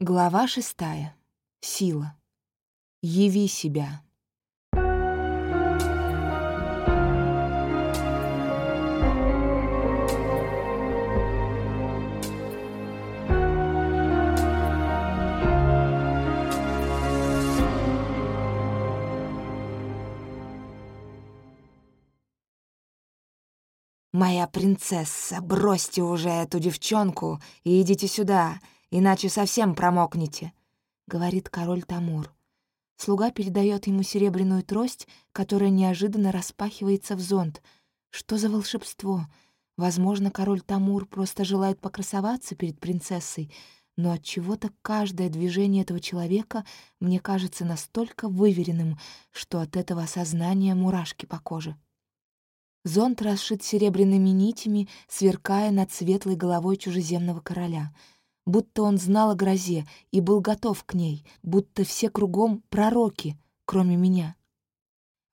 Глава шестая. Сила. Яви себя. «Моя принцесса, бросьте уже эту девчонку и идите сюда, иначе совсем промокнете», — говорит король Тамур. Слуга передает ему серебряную трость, которая неожиданно распахивается в зонт. Что за волшебство? Возможно, король Тамур просто желает покрасоваться перед принцессой, но от чего то каждое движение этого человека мне кажется настолько выверенным, что от этого осознания мурашки по коже. Зонт расшит серебряными нитями, сверкая над светлой головой чужеземного короля — будто он знал о грозе и был готов к ней, будто все кругом пророки, кроме меня.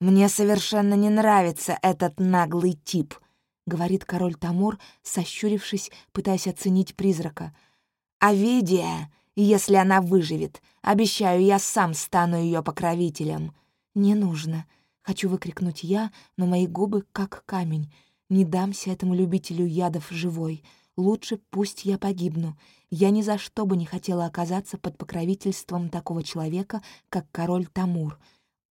«Мне совершенно не нравится этот наглый тип», — говорит король Тамур, сощурившись, пытаясь оценить призрака. «Авидия, если она выживет, обещаю, я сам стану ее покровителем». «Не нужно», — хочу выкрикнуть я, но мои губы как камень. «Не дамся этому любителю ядов живой. Лучше пусть я погибну. Я ни за что бы не хотела оказаться под покровительством такого человека, как король Тамур.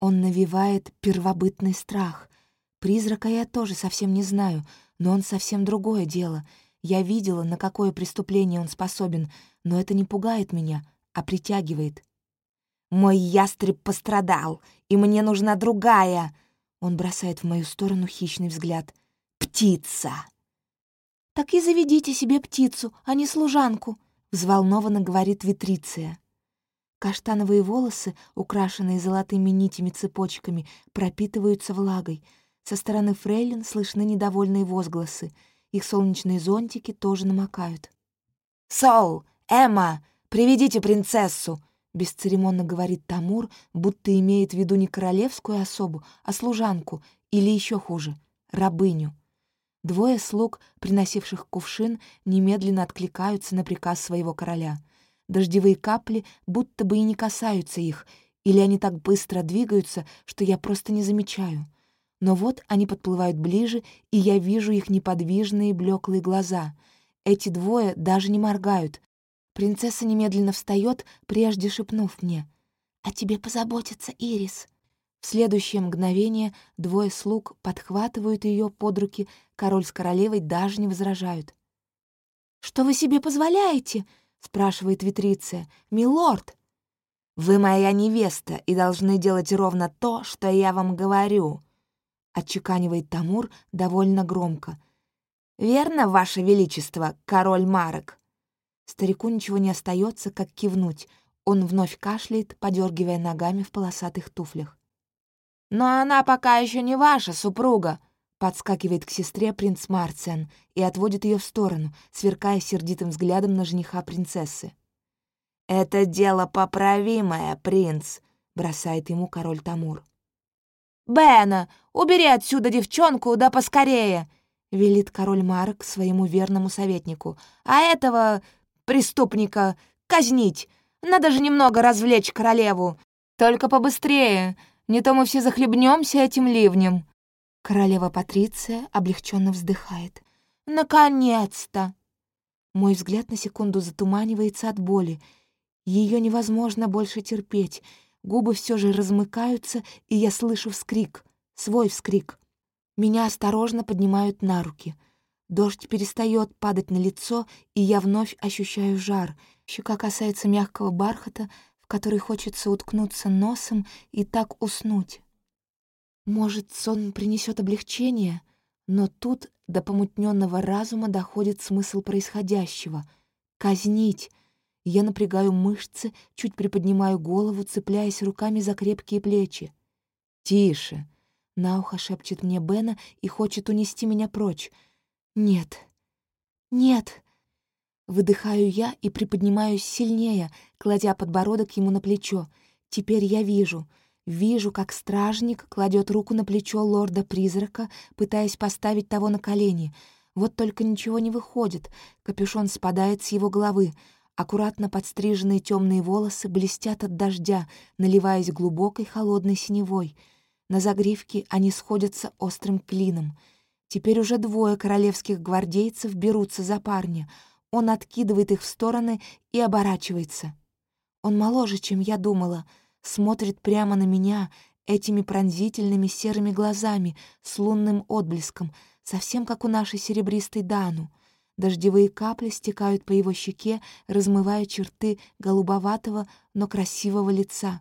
Он навевает первобытный страх. Призрака я тоже совсем не знаю, но он совсем другое дело. Я видела, на какое преступление он способен, но это не пугает меня, а притягивает. «Мой ястреб пострадал, и мне нужна другая!» Он бросает в мою сторону хищный взгляд. «Птица!» «Так и заведите себе птицу, а не служанку», — взволнованно говорит Витриция. Каштановые волосы, украшенные золотыми нитями-цепочками, пропитываются влагой. Со стороны фрейлин слышны недовольные возгласы. Их солнечные зонтики тоже намокают. «Сол! Эмма! Приведите принцессу!» — бесцеремонно говорит Тамур, будто имеет в виду не королевскую особу, а служанку, или еще хуже — рабыню. Двое слуг, приносивших кувшин, немедленно откликаются на приказ своего короля. Дождевые капли будто бы и не касаются их, или они так быстро двигаются, что я просто не замечаю. Но вот они подплывают ближе, и я вижу их неподвижные блеклые глаза. Эти двое даже не моргают. Принцесса немедленно встает, прежде шепнув мне. «О тебе позаботится Ирис». В следующее мгновение двое слуг подхватывают ее под руки, король с королевой даже не возражают. «Что вы себе позволяете?» — спрашивает Витриция. «Милорд!» «Вы моя невеста и должны делать ровно то, что я вам говорю», — отчеканивает Тамур довольно громко. «Верно, Ваше Величество, король Марок?» Старику ничего не остается, как кивнуть. Он вновь кашляет, подергивая ногами в полосатых туфлях. «Но она пока еще не ваша супруга», — подскакивает к сестре принц Марциан и отводит ее в сторону, сверкая сердитым взглядом на жениха принцессы. «Это дело поправимое, принц», — бросает ему король Тамур. «Бена, убери отсюда девчонку, да поскорее!» — велит король Марк своему верному советнику. «А этого преступника казнить! Надо же немного развлечь королеву! Только побыстрее, не то мы все захлебнемся этим ливнем». Королева Патриция облегченно вздыхает. «Наконец-то!» Мой взгляд на секунду затуманивается от боли. Ее невозможно больше терпеть. Губы все же размыкаются, и я слышу вскрик. Свой вскрик. Меня осторожно поднимают на руки. Дождь перестает падать на лицо, и я вновь ощущаю жар. Щека касается мягкого бархата, в который хочется уткнуться носом и так уснуть. Может, сон принесет облегчение, но тут до помутненного разума доходит смысл происходящего — казнить. Я напрягаю мышцы, чуть приподнимаю голову, цепляясь руками за крепкие плечи. «Тише!» — на ухо шепчет мне Бена и хочет унести меня прочь. «Нет! Нет!» Выдыхаю я и приподнимаюсь сильнее, кладя подбородок ему на плечо. Теперь я вижу. Вижу, как стражник кладет руку на плечо лорда-призрака, пытаясь поставить того на колени. Вот только ничего не выходит. Капюшон спадает с его головы. Аккуратно подстриженные темные волосы блестят от дождя, наливаясь глубокой холодной синевой. На загривке они сходятся острым клином. Теперь уже двое королевских гвардейцев берутся за парня. Он откидывает их в стороны и оборачивается. Он моложе, чем я думала, смотрит прямо на меня этими пронзительными серыми глазами с лунным отблеском, совсем как у нашей серебристой Дану. Дождевые капли стекают по его щеке, размывая черты голубоватого, но красивого лица,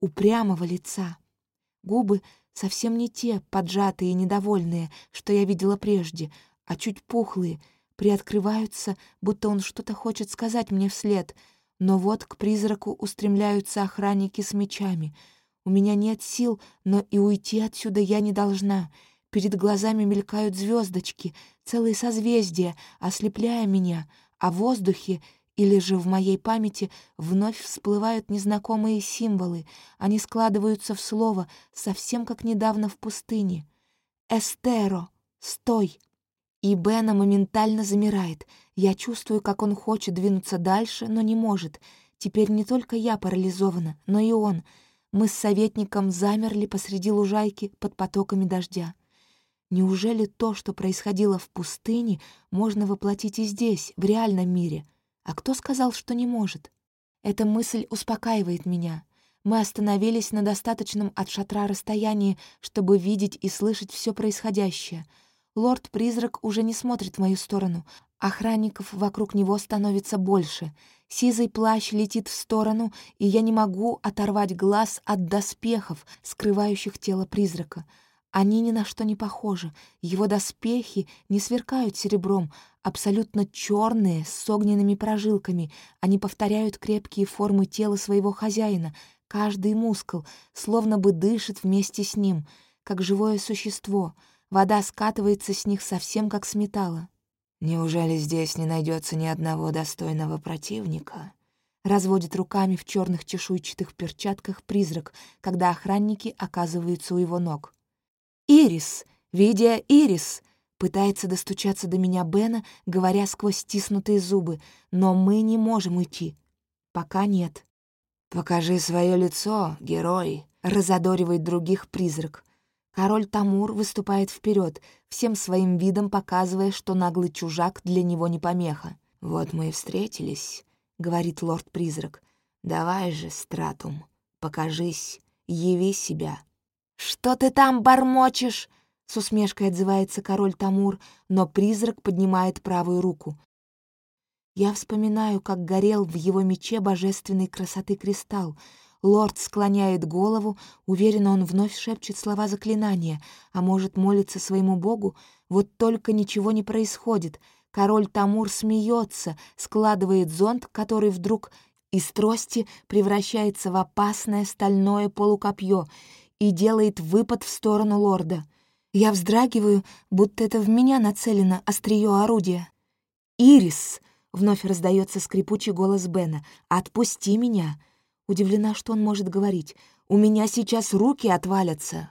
упрямого лица. Губы совсем не те, поджатые и недовольные, что я видела прежде, а чуть пухлые, приоткрываются, будто он что-то хочет сказать мне вслед — но вот к призраку устремляются охранники с мечами. У меня нет сил, но и уйти отсюда я не должна. Перед глазами мелькают звездочки, целые созвездия, ослепляя меня, а в воздухе или же в моей памяти вновь всплывают незнакомые символы. Они складываются в слово, совсем как недавно в пустыне. «Эстеро! Стой!» И Бена моментально замирает. Я чувствую, как он хочет двинуться дальше, но не может. Теперь не только я парализована, но и он. Мы с советником замерли посреди лужайки под потоками дождя. Неужели то, что происходило в пустыне, можно воплотить и здесь, в реальном мире? А кто сказал, что не может? Эта мысль успокаивает меня. Мы остановились на достаточном от шатра расстоянии, чтобы видеть и слышать все происходящее — Лорд-призрак уже не смотрит в мою сторону. Охранников вокруг него становится больше. Сизый плащ летит в сторону, и я не могу оторвать глаз от доспехов, скрывающих тело призрака. Они ни на что не похожи. Его доспехи не сверкают серебром, абсолютно черные, с огненными прожилками. Они повторяют крепкие формы тела своего хозяина. Каждый мускул словно бы дышит вместе с ним, как живое существо — Вода скатывается с них совсем как с металла. «Неужели здесь не найдется ни одного достойного противника?» Разводит руками в черных чешуйчатых перчатках призрак, когда охранники оказываются у его ног. «Ирис! Видя Ирис!» Пытается достучаться до меня Бена, говоря сквозь стиснутые зубы, но мы не можем уйти. Пока нет. «Покажи свое лицо, герой!» — разодоривает других призрак. Король Тамур выступает вперед, всем своим видом показывая, что наглый чужак для него не помеха. «Вот мы и встретились», — говорит лорд-призрак. «Давай же, Стратум, покажись, яви себя». «Что ты там бормочешь?» — с усмешкой отзывается король Тамур, но призрак поднимает правую руку. Я вспоминаю, как горел в его мече божественной красоты кристалл, Лорд склоняет голову, уверенно он вновь шепчет слова заклинания, а может, молится своему богу, вот только ничего не происходит. Король Тамур смеется, складывает зонт, который вдруг из трости превращается в опасное стальное полукопье и делает выпад в сторону лорда. Я вздрагиваю, будто это в меня нацелено острие орудия. «Ирис!» — вновь раздается скрипучий голос Бена. «Отпусти меня!» Удивлена, что он может говорить. «У меня сейчас руки отвалятся!»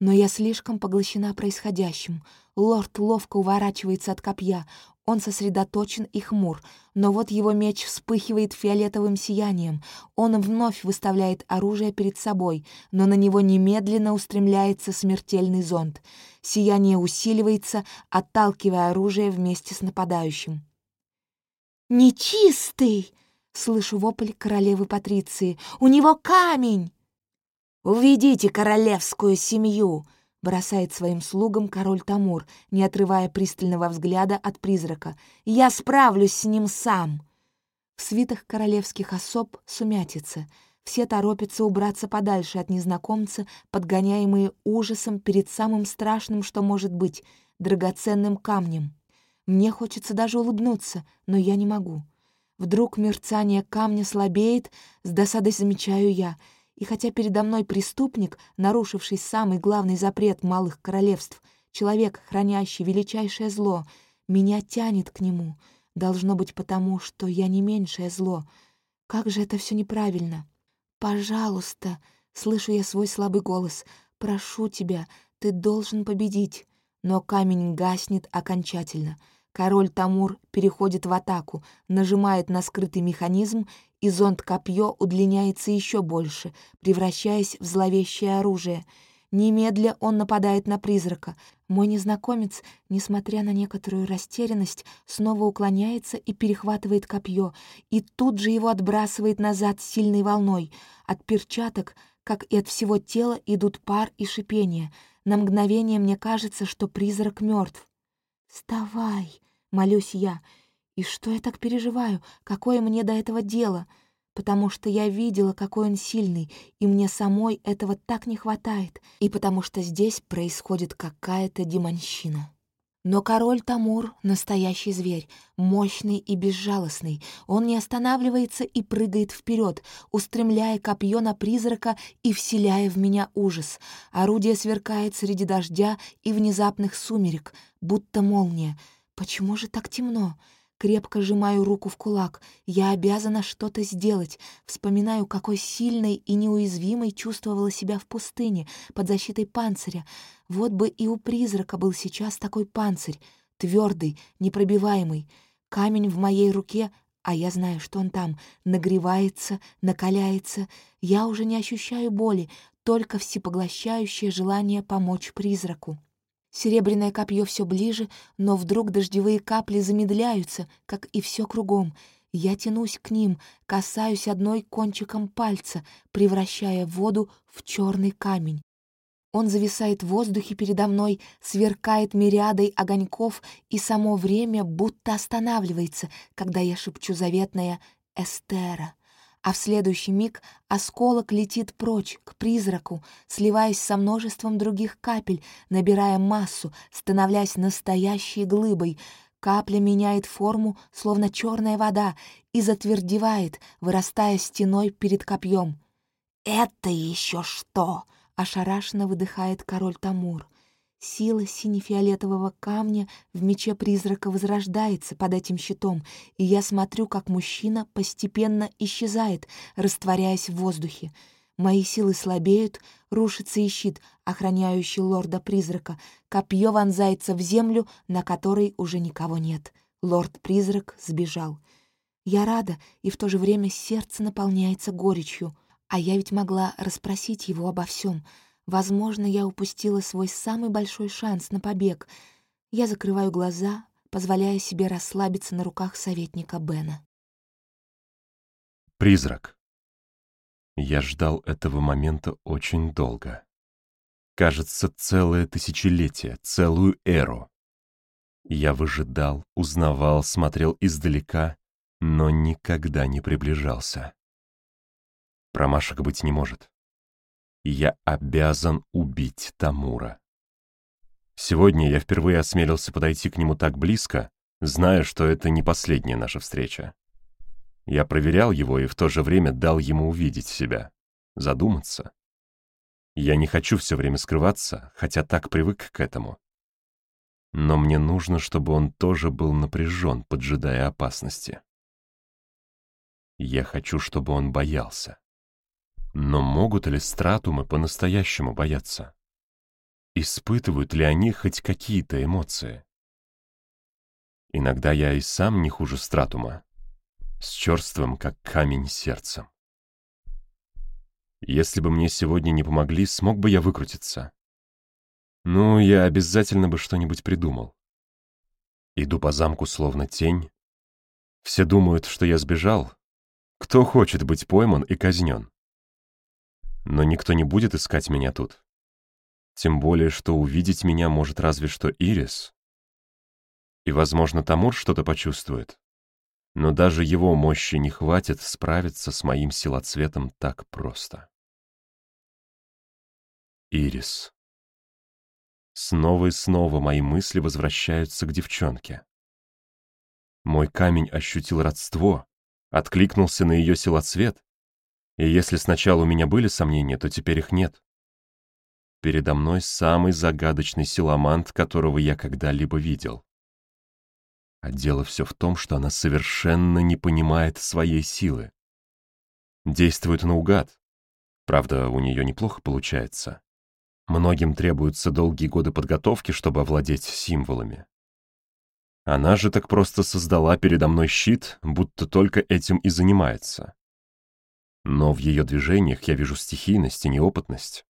Но я слишком поглощена происходящим. Лорд ловко уворачивается от копья. Он сосредоточен и хмур, но вот его меч вспыхивает фиолетовым сиянием. Он вновь выставляет оружие перед собой, но на него немедленно устремляется смертельный зонд. Сияние усиливается, отталкивая оружие вместе с нападающим. «Нечистый!» Слышу вопль королевы Патриции. «У него камень!» «Уведите королевскую семью!» бросает своим слугам король Тамур, не отрывая пристального взгляда от призрака. «Я справлюсь с ним сам!» В свитах королевских особ сумятица. Все торопятся убраться подальше от незнакомца, подгоняемые ужасом перед самым страшным, что может быть, драгоценным камнем. Мне хочется даже улыбнуться, но я не могу. Вдруг мерцание камня слабеет, с досадой замечаю я, и хотя передо мной преступник, нарушивший самый главный запрет малых королевств, человек, хранящий величайшее зло, меня тянет к нему. Должно быть потому, что я не меньшее зло. Как же это все неправильно. «Пожалуйста», — слышу я свой слабый голос, — «прошу тебя, ты должен победить». Но камень гаснет окончательно — Король Тамур переходит в атаку, нажимает на скрытый механизм, и зонд-копье удлиняется еще больше, превращаясь в зловещее оружие. Немедля он нападает на призрака. Мой незнакомец, несмотря на некоторую растерянность, снова уклоняется и перехватывает копье, и тут же его отбрасывает назад сильной волной. От перчаток, как и от всего тела, идут пар и шипение. На мгновение мне кажется, что призрак мертв. «Вставай!» Молюсь я. И что я так переживаю? Какое мне до этого дело? Потому что я видела, какой он сильный, и мне самой этого так не хватает, и потому что здесь происходит какая-то демонщина. Но король Тамур — настоящий зверь, мощный и безжалостный. Он не останавливается и прыгает вперед, устремляя копье на призрака и вселяя в меня ужас. Орудие сверкает среди дождя и внезапных сумерек, будто молния — Почему же так темно? Крепко сжимаю руку в кулак. Я обязана что-то сделать. Вспоминаю, какой сильной и неуязвимой чувствовала себя в пустыне, под защитой панциря. Вот бы и у призрака был сейчас такой панцирь. твердый, непробиваемый. Камень в моей руке, а я знаю, что он там, нагревается, накаляется. Я уже не ощущаю боли, только всепоглощающее желание помочь призраку. Серебряное копье все ближе, но вдруг дождевые капли замедляются, как и все кругом. Я тянусь к ним, касаюсь одной кончиком пальца, превращая воду в черный камень. Он зависает в воздухе передо мной, сверкает мириадой огоньков, и само время будто останавливается, когда я шепчу заветное «Эстера» а в следующий миг осколок летит прочь, к призраку, сливаясь со множеством других капель, набирая массу, становляясь настоящей глыбой. Капля меняет форму, словно черная вода, и затвердевает, вырастая стеной перед копьем. «Это еще что?» — ошарашенно выдыхает король Тамур. Сила сине-фиолетового камня в мече призрака возрождается под этим щитом, и я смотрю, как мужчина постепенно исчезает, растворяясь в воздухе. Мои силы слабеют, рушится и щит, охраняющий лорда-призрака. Копье вонзается в землю, на которой уже никого нет. Лорд-призрак сбежал. Я рада, и в то же время сердце наполняется горечью. А я ведь могла расспросить его обо всем — Возможно, я упустила свой самый большой шанс на побег. Я закрываю глаза, позволяя себе расслабиться на руках советника Бена. Призрак. Я ждал этого момента очень долго. Кажется, целое тысячелетие, целую эру. Я выжидал, узнавал, смотрел издалека, но никогда не приближался. Промашек быть не может я обязан убить Тамура. Сегодня я впервые осмелился подойти к нему так близко, зная, что это не последняя наша встреча. Я проверял его и в то же время дал ему увидеть себя, задуматься. Я не хочу все время скрываться, хотя так привык к этому. Но мне нужно, чтобы он тоже был напряжен, поджидая опасности. Я хочу, чтобы он боялся. Но могут ли стратумы по-настоящему бояться? Испытывают ли они хоть какие-то эмоции? Иногда я и сам не хуже стратума, с черствым, как камень сердцем. Если бы мне сегодня не помогли, смог бы я выкрутиться? Ну, я обязательно бы что-нибудь придумал. Иду по замку словно тень. Все думают, что я сбежал. Кто хочет быть пойман и казнен? Но никто не будет искать меня тут. Тем более, что увидеть меня может разве что Ирис. И, возможно, Тамур что-то почувствует. Но даже его мощи не хватит справиться с моим силоцветом так просто. Ирис. Снова и снова мои мысли возвращаются к девчонке. Мой камень ощутил родство, откликнулся на ее силоцвет, и если сначала у меня были сомнения, то теперь их нет. Передо мной самый загадочный силамант, которого я когда-либо видел. А дело все в том, что она совершенно не понимает своей силы. Действует наугад. Правда, у нее неплохо получается. Многим требуются долгие годы подготовки, чтобы овладеть символами. Она же так просто создала передо мной щит, будто только этим и занимается. Но в ее движениях я вижу стихийность и неопытность.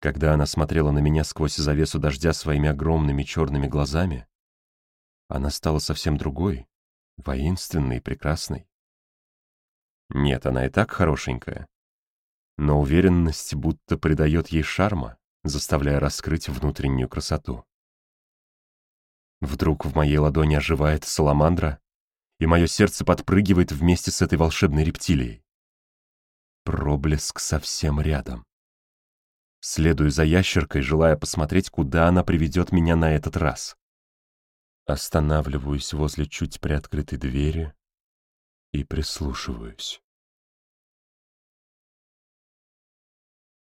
Когда она смотрела на меня сквозь завесу дождя своими огромными черными глазами, она стала совсем другой, воинственной и прекрасной. Нет, она и так хорошенькая, но уверенность будто придает ей шарма, заставляя раскрыть внутреннюю красоту. Вдруг в моей ладони оживает саламандра, и мое сердце подпрыгивает вместе с этой волшебной рептилией. Проблеск совсем рядом. Следую за ящеркой, желая посмотреть, куда она приведет меня на этот раз. Останавливаюсь возле чуть приоткрытой двери и прислушиваюсь.